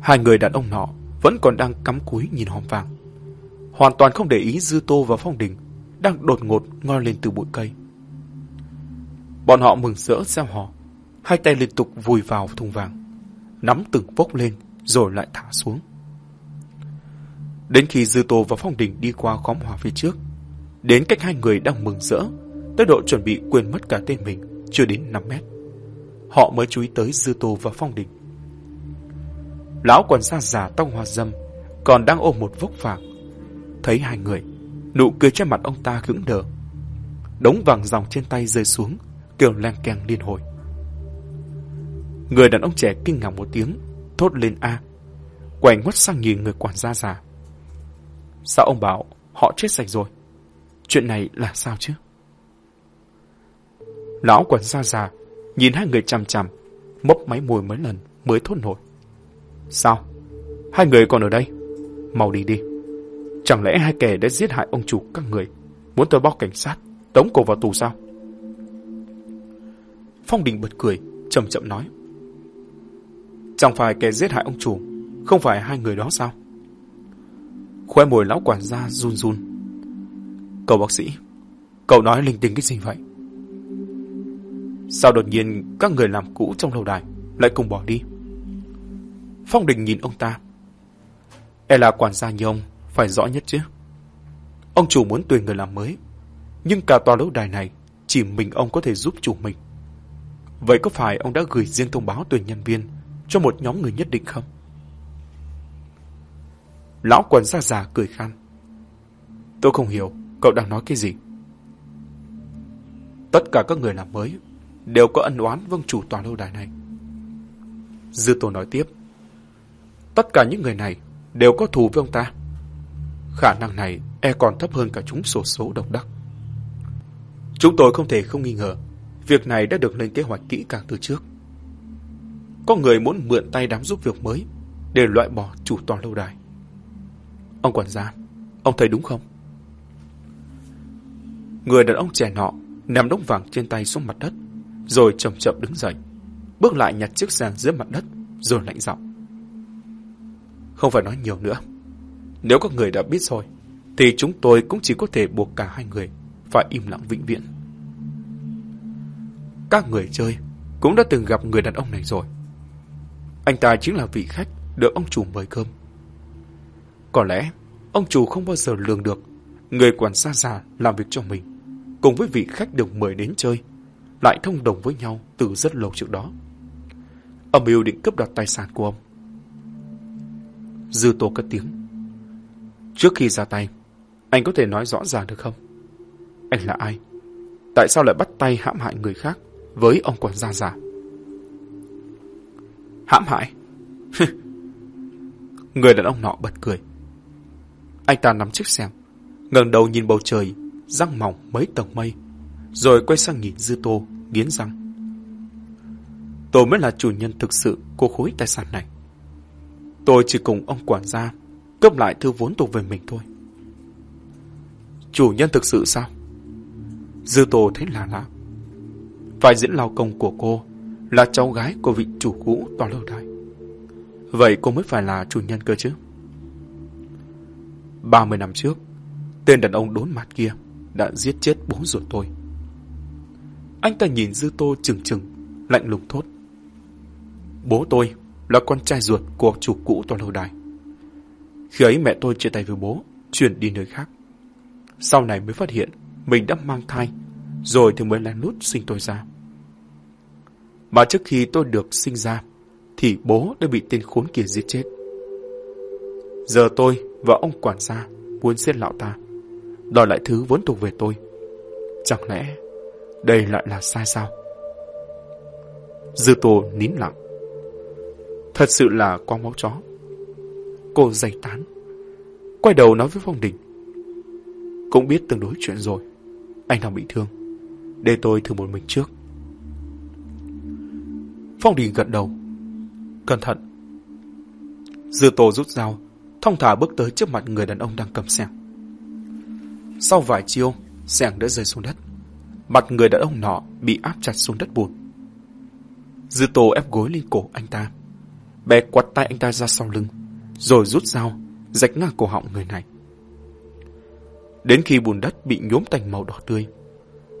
Hai người đàn ông nọ vẫn còn đang cắm cúi nhìn hòm vàng. Hoàn toàn không để ý Dư Tô và Phong Đình đang đột ngột ngoi lên từ bụi cây. Bọn họ mừng rỡ gieo họ, hai tay liên tục vùi vào thùng vàng, nắm từng vốc lên rồi lại thả xuống. Đến khi Dư Tô và Phong Đình đi qua khóm hòa phía trước, đến cách hai người đang mừng rỡ, tới độ chuẩn bị quên mất cả tên mình, chưa đến 5 mét. Họ mới chú ý tới Dư Tô và Phong Đình. Lão còn xa già tông hoa dâm, còn đang ôm một vốc vàng. Thấy hai người, nụ cười trên mặt ông ta cứng đờ. Đống vàng dòng trên tay rơi xuống, kêu len keng liên hồi. Người đàn ông trẻ kinh ngạc một tiếng, thốt lên A. Quay ngoắt sang nhìn người quản gia già. Sao ông bảo họ chết sạch rồi? Chuyện này là sao chứ? Lão quản gia già, nhìn hai người chằm chằm, mốc máy môi mấy lần mới thốt nổi. Sao? Hai người còn ở đây? Mau đi đi. Chẳng lẽ hai kẻ đã giết hại ông chủ các người, muốn tôi báo cảnh sát, tống cổ vào tù sao? Phong Đình bật cười, chậm chậm nói. Chẳng phải kẻ giết hại ông chủ, không phải hai người đó sao? Khoe mồi lão quản gia run run. Cậu bác sĩ, cậu nói linh tinh cái gì vậy? Sao đột nhiên các người làm cũ trong lâu đài lại cùng bỏ đi? Phong Đình nhìn ông ta. E là quản gia như ông, phải rõ nhất chứ. Ông chủ muốn tuyển người làm mới, nhưng cả tòa lâu đài này chỉ mình ông có thể giúp chủ mình. Vậy có phải ông đã gửi riêng thông báo tuyển nhân viên cho một nhóm người nhất định không? Lão quần ra già cười khan. Tôi không hiểu cậu đang nói cái gì. Tất cả các người làm mới đều có ân oán vâng chủ tòa lâu đài này. Dư tổ nói tiếp. Tất cả những người này đều có thù với ông ta. Khả năng này e còn thấp hơn cả chúng sổ số độc đắc. Chúng tôi không thể không nghi ngờ việc này đã được lên kế hoạch kỹ càng từ trước. Có người muốn mượn tay đám giúp việc mới để loại bỏ chủ tòa lâu đài. Ông quản gia, ông thấy đúng không? Người đàn ông trẻ nọ nằm đống vàng trên tay xuống mặt đất, rồi chậm chậm đứng dậy. bước lại nhặt chiếc sàng dưới mặt đất, rồi lạnh giọng. Không phải nói nhiều nữa. Nếu các người đã biết rồi, thì chúng tôi cũng chỉ có thể buộc cả hai người phải im lặng vĩnh viễn. Các người chơi cũng đã từng gặp người đàn ông này rồi. Anh ta chính là vị khách được ông chủ mời cơm. Có lẽ ông chủ không bao giờ lường được người quản gia già làm việc cho mình cùng với vị khách được mời đến chơi lại thông đồng với nhau từ rất lâu trước đó. Âm mưu định cướp đoạt tài sản của ông. Dư Tô cất tiếng. Trước khi ra tay, anh có thể nói rõ ràng được không? Anh là ai? Tại sao lại bắt tay hãm hại người khác với ông quản gia già? Hãm hại? người đàn ông nọ bật cười. Anh ta nắm chiếc xem, ngẩng đầu nhìn bầu trời, răng mỏng mấy tầng mây, rồi quay sang nhìn Dư Tô, nghiến răng. Tôi mới là chủ nhân thực sự của khối tài sản này. Tôi chỉ cùng ông quản gia cấp lại thư vốn thuộc về mình thôi. Chủ nhân thực sự sao? Dư Tô thấy là lạ. Phải diễn lao công của cô là cháu gái của vị chủ cũ tòa lâu đài. Vậy cô mới phải là chủ nhân cơ chứ? 30 năm trước, tên đàn ông đốn mặt kia đã giết chết bố ruột tôi. Anh ta nhìn Dư Tô chừng chừng, lạnh lùng thốt. Bố tôi là con trai ruột của chủ cũ tòa lâu đài. Khi ấy mẹ tôi chia tay với bố, chuyển đi nơi khác. Sau này mới phát hiện mình đã mang thai, rồi thì mới lén lút sinh tôi ra. Mà trước khi tôi được sinh ra, thì bố đã bị tên khốn kia giết chết. Giờ tôi và ông quản gia muốn giết lão ta, đòi lại thứ vốn thuộc về tôi. Chẳng lẽ đây lại là sai sao? Dư tô nín lặng. Thật sự là quang máu chó. Cô dày tán. Quay đầu nói với Phong Đình. Cũng biết tương đối chuyện rồi. Anh đang bị thương. Để tôi thử một mình trước. Phong Đình gật đầu. Cẩn thận. Dư Tô rút dao, thông thả bước tới trước mặt người đàn ông đang cầm sẻng. Sau vài chiêu, sẻng đã rơi xuống đất. Mặt người đàn ông nọ bị áp chặt xuống đất bùn. Dư Tô ép gối lên cổ anh ta. Bé quặt tay anh ta ra sau lưng, rồi rút dao, rạch ngang cổ họng người này. Đến khi bùn đất bị nhuốm thành màu đỏ tươi,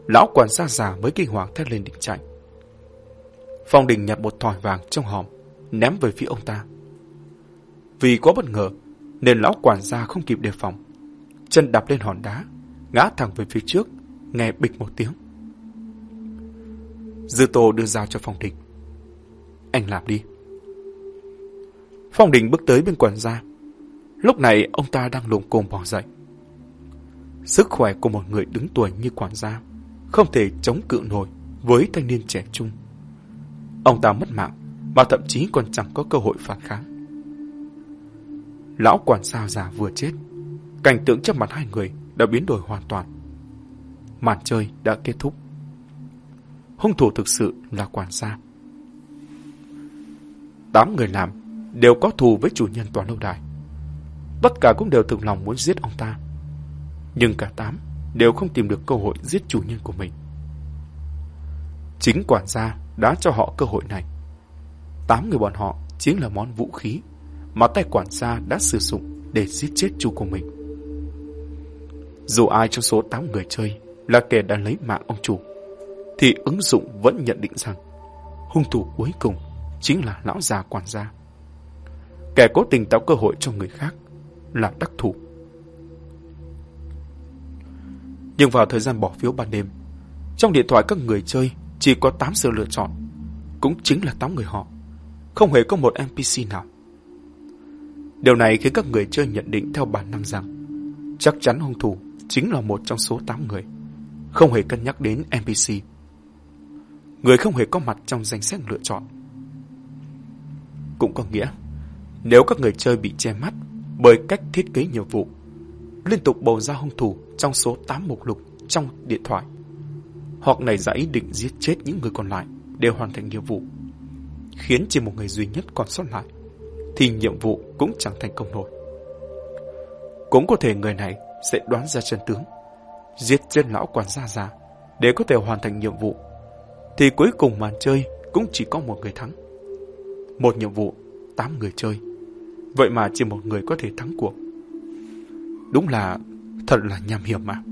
lão quản gia già mới kinh hoàng thét lên định chạy. Phong Đình nhặt một thỏi vàng trong hòm, ném về phía ông ta. Vì quá bất ngờ, nên lão quản gia không kịp đề phòng. Chân đạp lên hòn đá, ngã thẳng về phía trước, nghe bịch một tiếng. Dư Tô đưa dao cho Phong Đình. Anh làm đi. Phong Đình bước tới bên quản gia. Lúc này ông ta đang lồm cồm bỏ dậy. Sức khỏe của một người đứng tuổi như quản gia không thể chống cự nổi với thanh niên trẻ trung. Ông ta mất mạng mà thậm chí còn chẳng có cơ hội phản kháng. Lão quản sao già vừa chết, cảnh tượng trước mặt hai người đã biến đổi hoàn toàn. Màn chơi đã kết thúc. Hung thủ thực sự là quản gia. Tám người làm đều có thù với chủ nhân tòa lâu đài. Tất cả cũng đều thực lòng muốn giết ông ta. Nhưng cả tám đều không tìm được cơ hội giết chủ nhân của mình. Chính quản gia đã cho họ cơ hội này. Tám người bọn họ chính là món vũ khí mà tay quản gia đã sử dụng để giết chết chủ của mình. Dù ai trong số 8 người chơi là kẻ đã lấy mạng ông chủ, thì ứng dụng vẫn nhận định rằng hung thủ cuối cùng chính là lão già quản gia. Kẻ cố tình tạo cơ hội cho người khác là đắc thủ. Nhưng vào thời gian bỏ phiếu ban đêm, trong điện thoại các người chơi chỉ có 8 sự lựa chọn, cũng chính là 8 người họ, không hề có một NPC nào. Điều này khiến các người chơi nhận định theo bản năng rằng chắc chắn hung thủ chính là một trong số 8 người, không hề cân nhắc đến NPC. Người không hề có mặt trong danh sách lựa chọn. Cũng có nghĩa, nếu các người chơi bị che mắt bởi cách thiết kế nhiệm vụ, liên tục bầu ra hung thủ trong số 8 mục lục trong điện thoại, hoặc nảy ra ý định giết chết những người còn lại để hoàn thành nhiệm vụ, khiến chỉ một người duy nhất còn sót lại, thì nhiệm vụ cũng chẳng thành công nổi. Cũng có thể người này sẽ đoán ra chân tướng, giết chết lão quản gia già để có thể hoàn thành nhiệm vụ, thì cuối cùng màn chơi cũng chỉ có một người thắng. Một nhiệm vụ, tám người chơi. Vậy mà chỉ một người có thể thắng cuộc. Đúng là thật là nham hiểm mà.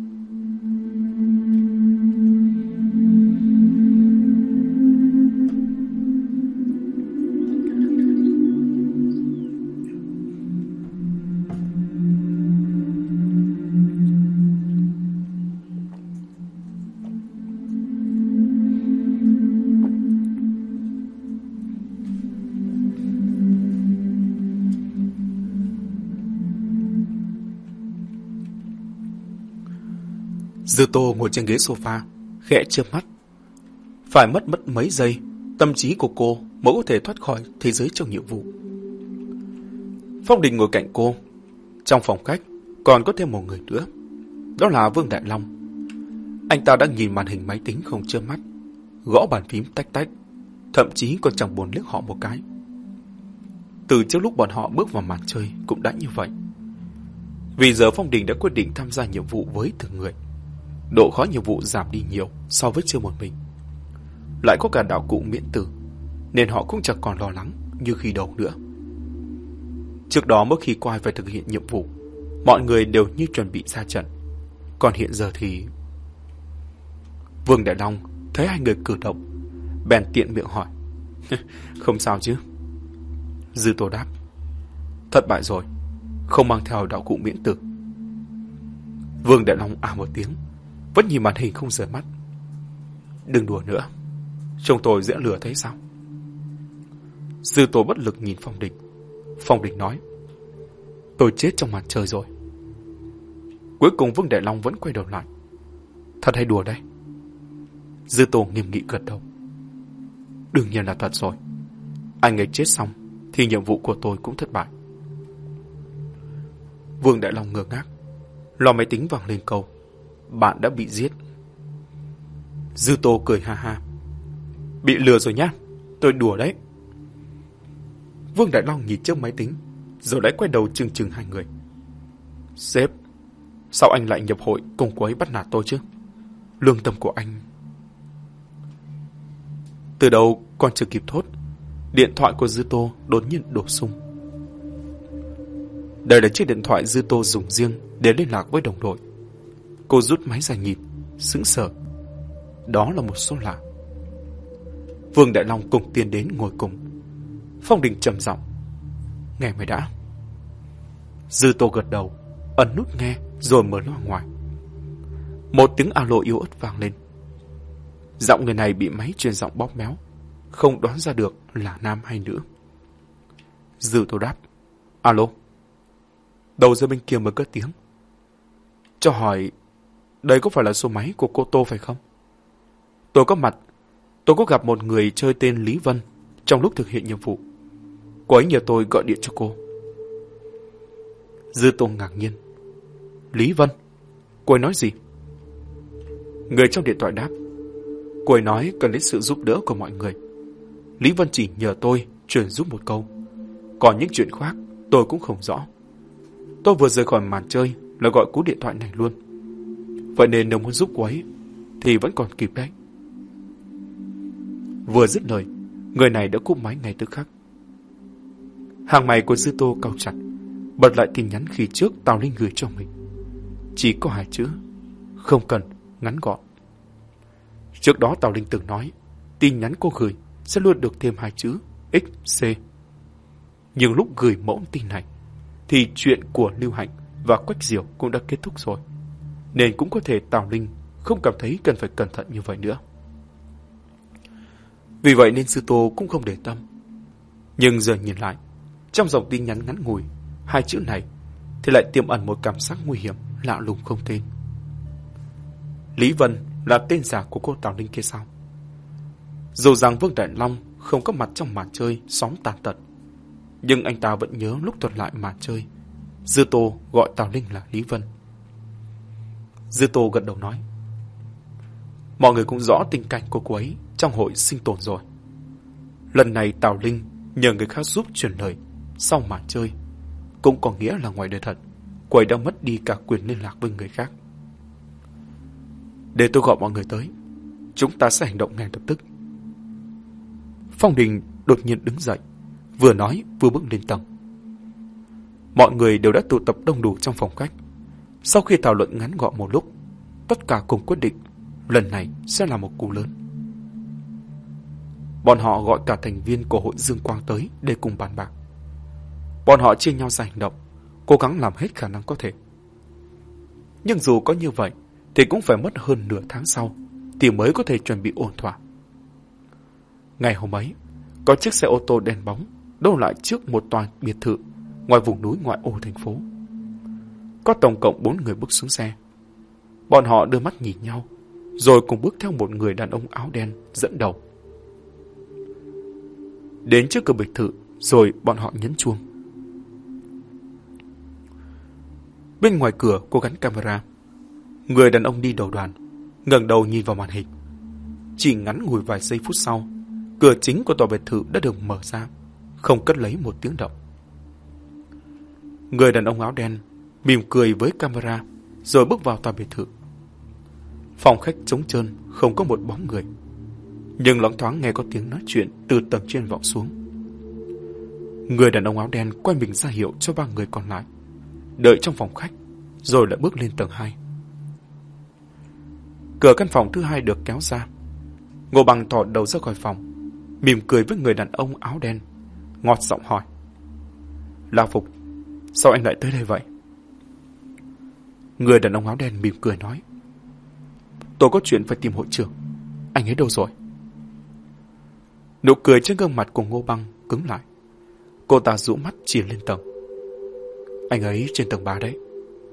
Dư Tô ngồi trên ghế sofa, khẽ chớp mắt. Phải mất mất mấy giây, tâm trí của cô mới có thể thoát khỏi thế giới trong nhiệm vụ. Phong Đình ngồi cạnh cô. Trong phòng khách còn có thêm một người nữa. Đó là Vương Đại Long. Anh ta đang nhìn màn hình máy tính không chớp mắt, gõ bàn phím tách tách, thậm chí còn chẳng buồn liếc họ một cái. Từ trước lúc bọn họ bước vào màn chơi cũng đã như vậy. Vì giờ Phong Đình đã quyết định tham gia nhiệm vụ với từng người độ khó nhiệm vụ giảm đi nhiều so với chưa một mình. Lại có cả đạo cụ miễn tử, nên họ cũng chẳng còn lo lắng như khi đầu nữa. Trước đó mỗi khi quay về thực hiện nhiệm vụ, mọi người đều như chuẩn bị ra trận. Còn hiện giờ thì... Vương Đại Long thấy hai người cử động, bèn tiện miệng hỏi. không sao chứ? Dư Tô đáp. Thất bại rồi, không mang theo đạo cụ miễn tử. Vương Đại Long à một tiếng, vẫn nhìn màn hình không rời mắt. Đừng đùa nữa. Chồng tôi dễ lừa thấy sao? Dư tổ bất lực nhìn phòng địch, phòng địch nói. Tôi chết trong màn trời rồi. Cuối cùng Vương Đại Long vẫn quay đầu lại. Thật hay đùa đây? Dư tổ nghiêm nghị gật đầu. Đương nhiên là thật rồi. Anh ấy chết xong thì nhiệm vụ của tôi cũng thất bại. Vương Đại Long ngơ ngác. Lò máy tính vang lên câu bạn đã bị giết. Dư Tô cười ha ha. Bị lừa rồi nhá, tôi đùa đấy. Vương Đại Long nhìn trước máy tính, rồi lại quay đầu chừng chừng hai người. Sếp, sao anh lại nhập hội cùng cô ấy bắt nạt tôi chứ? Lương tâm của anh... Từ đầu còn chưa kịp thốt, điện thoại của Dư Tô đột nhiên đổ sung. Đây là chiếc điện thoại Dư Tô dùng riêng để liên lạc với đồng đội. Cô rút máy ra nhịp, sững sờ. Đó là một số lạ. Vương Đại Long cùng tiến đến ngồi cùng. Phong Đình trầm giọng, nghe mày đã. Dư Tô gật đầu, ấn nút nghe rồi mở loa ngoài. Một tiếng alo yếu ớt vang lên. Giọng người này bị máy truyền giọng bóp méo, không đoán ra được là nam hay nữ. Dư Tô đáp, alo. Đầu dây bên kia mới cất tiếng. Cho hỏi đây có phải là số máy của cô Tô phải không? Tôi có mặt. Tôi có gặp một người chơi tên Lý Vân trong lúc thực hiện nhiệm vụ. Cô ấy nhờ tôi gọi điện cho cô. Dư Tô ngạc nhiên. Lý Vân? Cô ấy nói gì? Người trong điện thoại đáp. Cô ấy nói cần đến sự giúp đỡ của mọi người. Lý Vân chỉ nhờ tôi truyền giúp một câu. Còn những chuyện khác, tôi cũng không rõ. Tôi vừa rời khỏi màn chơi là gọi cú điện thoại này luôn. Vậy nên nếu muốn giúp cô ấy Thì vẫn còn kịp đấy. Vừa dứt lời Người này đã cúp máy ngay tức khắc. Hàng mày của Dư Tô cao chặt Bật lại tin nhắn khi trước Tào Linh gửi cho mình. Chỉ có hai chữ Không cần, ngắn gọn. Trước đó Tào Linh từng nói Tin nhắn cô gửi sẽ luôn được thêm hai chữ XC Nhưng lúc gửi mẫu tin này Thì chuyện của Lưu Hạnh và Quách Diệu cũng đã kết thúc rồi nên cũng có thể Tào Linh không cảm thấy cần phải cẩn thận như vậy nữa. Vì vậy nên sư tô cũng không để tâm. Nhưng giờ nhìn lại, trong dòng tin nhắn ngắn ngủi, hai chữ này thì lại tiềm ẩn một cảm giác nguy hiểm lạ lùng không tên. Lý Vân là tên giả của cô Tào Linh kia sao? Dù rằng Vương Đại Long không có mặt trong màn chơi xóm tàn tật, nhưng anh ta vẫn nhớ lúc thuật lại màn chơi. Dư Tô gọi Tào Linh là Lý Vân. Dư Tô gật đầu nói. Mọi người cũng rõ tình cảnh của cô ấy trong hội sinh tồn rồi. Lần này Tào Linh nhờ người khác giúp truyền lời sau màn chơi. Cũng có nghĩa là ngoài đời thật, cô ấy đã mất đi cả quyền liên lạc với người khác. Để tôi gọi mọi người tới, chúng ta sẽ hành động ngay lập tức. Phong Đình đột nhiên đứng dậy, vừa nói vừa bước lên tầng. Mọi người đều đã tụ tập đông đủ trong phòng khách. Sau khi thảo luận ngắn gọn một lúc, tất cả cùng quyết định lần này sẽ là một cú lớn. Bọn họ gọi cả thành viên của hội Dương Quang tới để cùng bàn bạc. Bọn họ chia nhau ra hành động, cố gắng làm hết khả năng có thể. Nhưng dù có như vậy, thì cũng phải mất hơn nửa tháng sau, thì mới có thể chuẩn bị ổn thỏa. Ngày hôm ấy, có chiếc xe ô tô đèn bóng đỗ lại trước một tòa biệt thự ngoài vùng núi ngoại ô thành phố. Có tổng cộng bốn người bước xuống xe. Bọn họ đưa mắt nhìn nhau, rồi cùng bước theo một người đàn ông áo đen dẫn đầu. Đến trước cửa biệt thự, rồi bọn họ nhấn chuông. Bên ngoài cửa cô gắn camera. Người đàn ông đi đầu đoàn, ngẩng đầu nhìn vào màn hình. Chỉ ngắn ngủi vài giây phút sau, cửa chính của tòa biệt thự đã được mở ra, không cất lấy một tiếng động. Người đàn ông áo đen mỉm cười với camera, rồi bước vào tòa biệt thự. Phòng khách trống trơn, không có một bóng người. Nhưng loáng thoáng nghe có tiếng nói chuyện từ tầng trên vọng xuống. Người đàn ông áo đen quay mình ra hiệu cho ba người còn lại. Đợi trong phòng khách, rồi lại bước lên tầng 2. Cửa căn phòng thứ hai được kéo ra. Ngô Bằng thỏ đầu ra khỏi phòng, mỉm cười với người đàn ông áo đen, ngọt giọng hỏi. La Phục, sao anh lại tới đây vậy? Người đàn ông áo đen mỉm cười nói. Tôi có chuyện phải tìm hội trưởng. Anh ấy đâu rồi? Nụ cười trên gương mặt của Ngô Băng cứng lại. Cô ta rũ mắt chỉ lên tầng. Anh ấy trên tầng 3 đấy.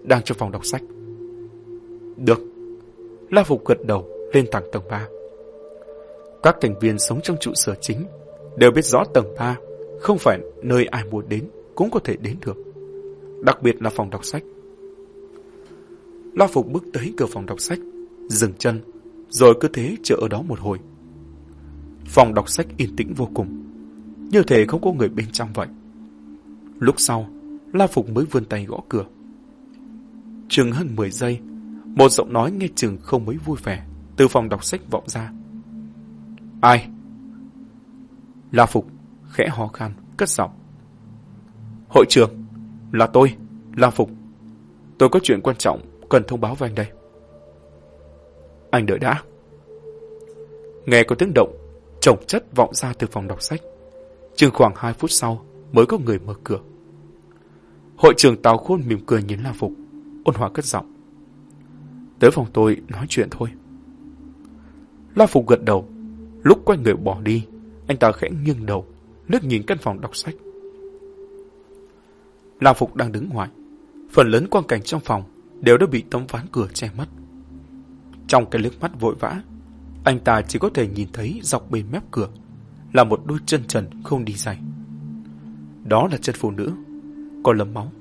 Đang trong phòng đọc sách. Được. La Phục gật đầu lên thẳng tầng 3. Các thành viên sống trong trụ sở chính đều biết rõ tầng 3 không phải nơi ai muốn đến cũng có thể đến được. Đặc biệt là phòng đọc sách. La Phục bước tới cửa phòng đọc sách, dừng chân, rồi cứ thế chờ ở đó một hồi. Phòng đọc sách yên tĩnh vô cùng, như thể không có người bên trong vậy. Lúc sau, La Phục mới vươn tay gõ cửa. Chừng hơn 10 giây, một giọng nói nghe chừng không mấy vui vẻ từ phòng đọc sách vọng ra. Ai? La Phục khẽ ho khan, cất giọng. Hội trưởng, là tôi, La Phục. Tôi có chuyện quan trọng cần thông báo với anh đây. Anh đợi đã. Nghe có tiếng động, chồng chất vọng ra từ phòng đọc sách. Chừng khoảng 2 phút sau mới có người mở cửa. Hội trưởng Tào Khôn mỉm cười nhìn La Phục, ôn hòa cất giọng. Tới phòng tôi nói chuyện thôi. La Phục gật đầu. Lúc quay người bỏ đi, anh ta khẽ nghiêng đầu, nước nhìn căn phòng đọc sách. La Phục đang đứng ngoài. Phần lớn quang cảnh trong phòng đều đã bị tấm ván cửa che mất. Trong cái liếc mắt vội vã, anh ta chỉ có thể nhìn thấy dọc bên mép cửa là một đôi chân trần không đi giày. Đó là chân phụ nữ, có lấm máu.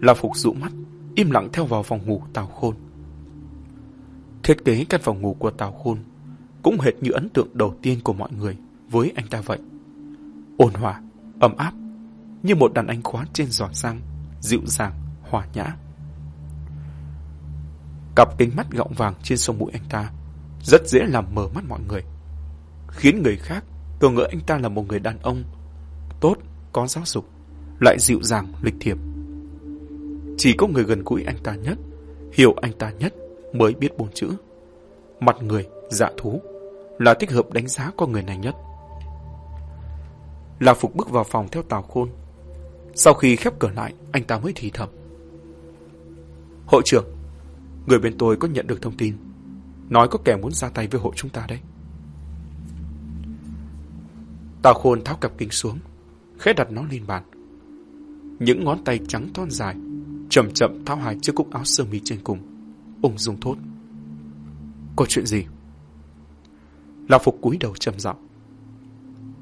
La Phục dụ mắt, im lặng theo vào phòng ngủ Tào Khôn. Thiết kế căn phòng ngủ của Tào Khôn cũng hệt như ấn tượng đầu tiên của mọi người với anh ta vậy. Ôn hòa, ấm áp, như một đàn anh khóa trên giỏ sang, dịu dàng, hòa nhã. Cặp kính mắt gọng vàng trên sông mũi anh ta rất dễ làm mờ mắt mọi người. Khiến người khác tưởng ngỡ anh ta là một người đàn ông tốt, có giáo dục, lại dịu dàng, lịch thiệp. Chỉ có người gần gũi anh ta nhất, hiểu anh ta nhất mới biết bốn chữ. Mặt người, dạ thú là thích hợp đánh giá con người này nhất. là Phục bước vào phòng theo Tào Khôn. Sau khi khép cửa lại, anh ta mới thì thầm. Hội trưởng, người bên tôi có nhận được thông tin. Nói có kẻ muốn ra tay với hội chúng ta đấy. Tào Khôn tháo cặp kính xuống, khẽ đặt nó lên bàn. Những ngón tay trắng thon dài, chậm chậm tháo hai chiếc cúc áo sơ mi trên cùng, ung dung thốt. Có chuyện gì? Lão Phục cúi đầu trầm giọng.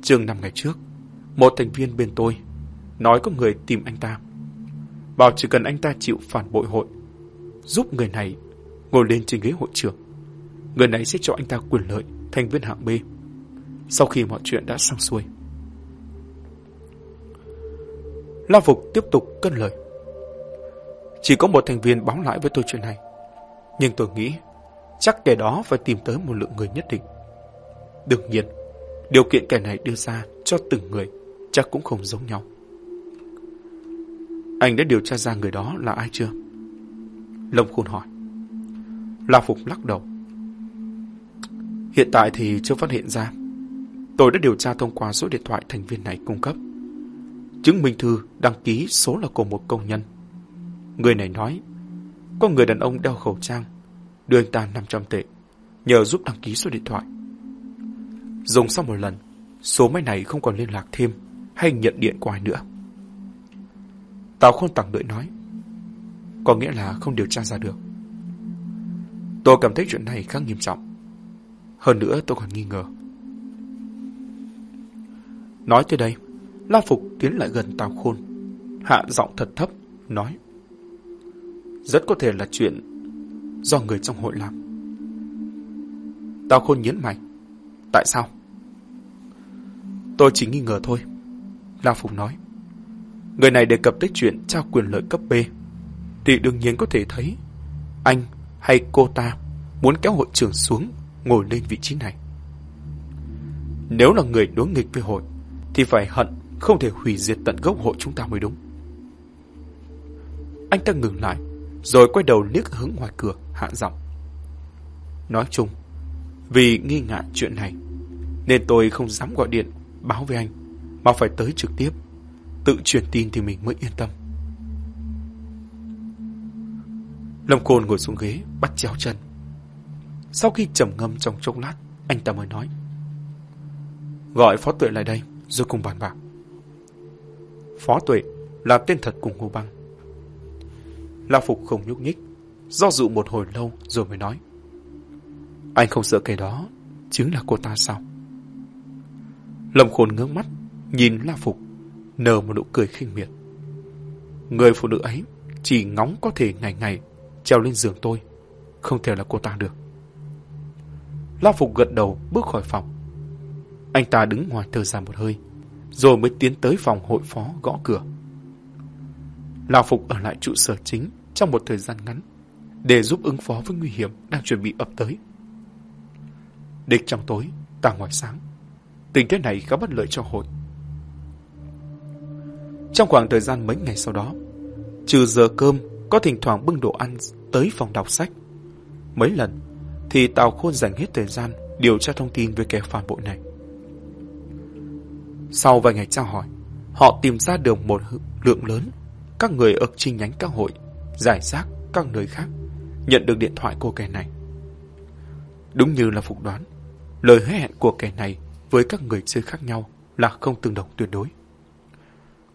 Chừng năm ngày trước, một thành viên bên tôi nói có người tìm anh ta. Bảo chỉ cần anh ta chịu phản bội hội, giúp người này ngồi lên trên ghế hội trưởng. Người này sẽ cho anh ta quyền lợi thành viên hạng B. Sau khi mọi chuyện đã xong xuôi. La Phục tiếp tục cân lời. Chỉ có một thành viên báo lại với tôi chuyện này. Nhưng tôi nghĩ chắc kẻ đó phải tìm tới một lượng người nhất định. Đương nhiên, điều kiện kẻ này đưa ra cho từng người chắc cũng không giống nhau. Anh đã điều tra ra người đó là ai chưa? Lâm Khôn hỏi. La Phục lắc đầu. Hiện tại thì chưa phát hiện ra. Tôi đã điều tra thông qua số điện thoại thành viên này cung cấp. Chứng minh thư đăng ký số là của một công nhân. Người này nói, có người đàn ông đeo khẩu trang, đưa anh ta 500 tệ, nhờ giúp đăng ký số điện thoại. Dùng xong một lần, số máy này không còn liên lạc thêm hay nhận điện qua nữa. Tào Khôn tặng đợi nói, có nghĩa là không điều tra ra được. Tôi cảm thấy chuyện này khá nghiêm trọng. Hơn nữa tôi còn nghi ngờ. Nói tới đây, La Phục tiến lại gần Tào Khôn, hạ giọng thật thấp, nói. Rất có thể là chuyện do người trong hội làm. Tào Khôn nhấn mạnh. Tại sao? Tôi chỉ nghi ngờ thôi. La Phục nói. Người này đề cập tới chuyện trao quyền lợi cấp B, thì đương nhiên có thể thấy anh hay cô ta muốn kéo hội trưởng xuống ngồi lên vị trí này. Nếu là người đối nghịch với hội, thì phải hận không thể hủy diệt tận gốc hội chúng ta mới đúng. Anh ta ngừng lại, rồi quay đầu liếc hướng ngoài cửa, hạ giọng. Nói chung, vì nghi ngại chuyện này, nên tôi không dám gọi điện báo với anh, mà phải tới trực tiếp. Tự truyền tin thì mình mới yên tâm. Lâm Khôn ngồi xuống ghế, bắt chéo chân. Sau khi trầm ngâm trong chốc lát, anh ta mới nói. Gọi Phó Tuệ lại đây, rồi cùng bàn bạc. Phó Tuệ là tên thật của Ngô Băng. La Phục không nhúc nhích, do dự một hồi lâu rồi mới nói. Anh không sợ kẻ đó, chính là cô ta sao? Lâm Khôn ngước mắt, nhìn La Phục, nở một nụ cười khinh miệt. Người phụ nữ ấy chỉ ngóng có thể ngày ngày treo lên giường tôi, không thể là cô ta được. La Phục gật đầu bước khỏi phòng. Anh ta đứng ngoài thở ra một hơi, rồi mới tiến tới phòng hội phó gõ cửa. La Phục ở lại trụ sở chính trong một thời gian ngắn, để giúp ứng phó với nguy hiểm đang chuẩn bị ập tới. Địch trong tối, ta ngoài sáng. Tình thế này khá bất lợi cho hội. Trong khoảng thời gian mấy ngày sau đó, trừ giờ cơm, có thỉnh thoảng bưng đồ ăn tới phòng đọc sách. Mấy lần, thì Tào Khôn dành hết thời gian điều tra thông tin về kẻ phản bội này. Sau vài ngày tra hỏi, họ tìm ra được một lượng lớn các người ở chi nhánh các hội, giải rác các nơi khác, nhận được điện thoại của kẻ này. Đúng như là phục đoán, lời hứa hẹn của kẻ này với các người chơi khác nhau là không tương đồng tuyệt đối.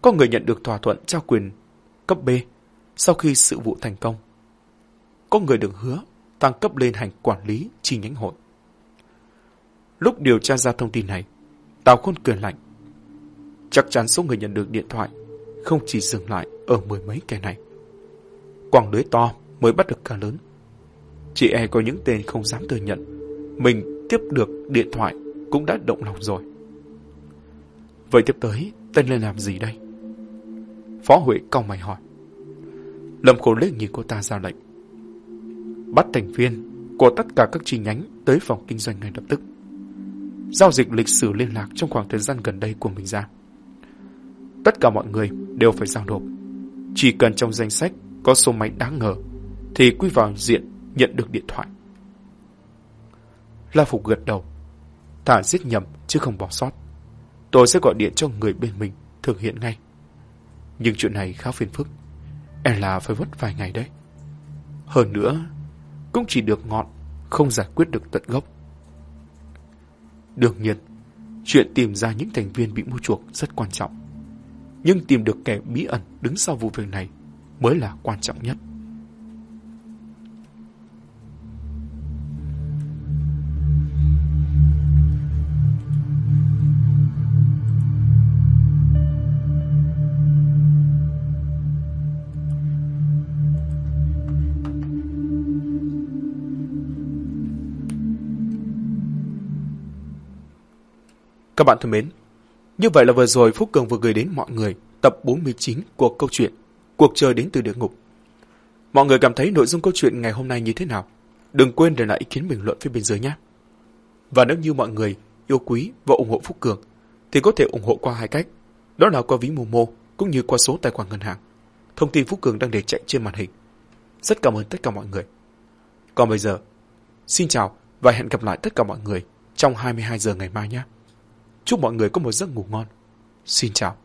Có người nhận được thỏa thuận trao quyền cấp B sau khi sự vụ thành công. Có người được hứa tăng cấp lên hành quản lý chi nhánh hội. Lúc điều tra ra thông tin này, Tào Khôn cười lạnh. Chắc chắn số người nhận được điện thoại không chỉ dừng lại ở mười mấy kẻ này. Quảng lưới to mới bắt được cả lớn. Chị e có những tên không dám thừa nhận mình tiếp được điện thoại cũng đã động lòng rồi. Vậy tiếp tới, tên lên làm gì đây? Phó Huệ cau mày hỏi. Lâm Khổ Lễ nhìn cô ta ra lệnh. Bắt thành viên của tất cả các chi nhánh tới phòng kinh doanh ngay lập tức. Giao dịch lịch sử liên lạc trong khoảng thời gian gần đây của mình ra. Tất cả mọi người đều phải giao nộp. Chỉ cần trong danh sách có số máy đáng ngờ, thì quy vào diện nhận được điện thoại. La Phục gật đầu. Thả giết nhầm chứ không bỏ sót. Tôi sẽ gọi điện cho người bên mình thực hiện ngay. Nhưng chuyện này khá phiền phức. E là phải vất vài ngày đấy. Hơn nữa, cũng chỉ được ngọn, không giải quyết được tận gốc. Đương nhiên, chuyện tìm ra những thành viên bị mua chuộc rất quan trọng. Nhưng tìm được kẻ bí ẩn đứng sau vụ việc này mới là quan trọng nhất. Các bạn thân mến, như vậy là vừa rồi Phúc Cường vừa gửi đến mọi người tập 49 của câu chuyện Cuộc chơi đến từ địa ngục. Mọi người cảm thấy nội dung câu chuyện ngày hôm nay như thế nào? Đừng quên để lại ý kiến bình luận phía bên dưới nhé. Và nếu như mọi người yêu quý và ủng hộ Phúc Cường thì có thể ủng hộ qua hai cách. Đó là qua ví Momo cũng như qua số tài khoản ngân hàng. Thông tin Phúc Cường đang để chạy trên màn hình. Rất cảm ơn tất cả mọi người. Còn bây giờ, xin chào và hẹn gặp lại tất cả mọi người trong 22 giờ ngày mai nhé. Chúc mọi người có một giấc ngủ ngon. Xin chào.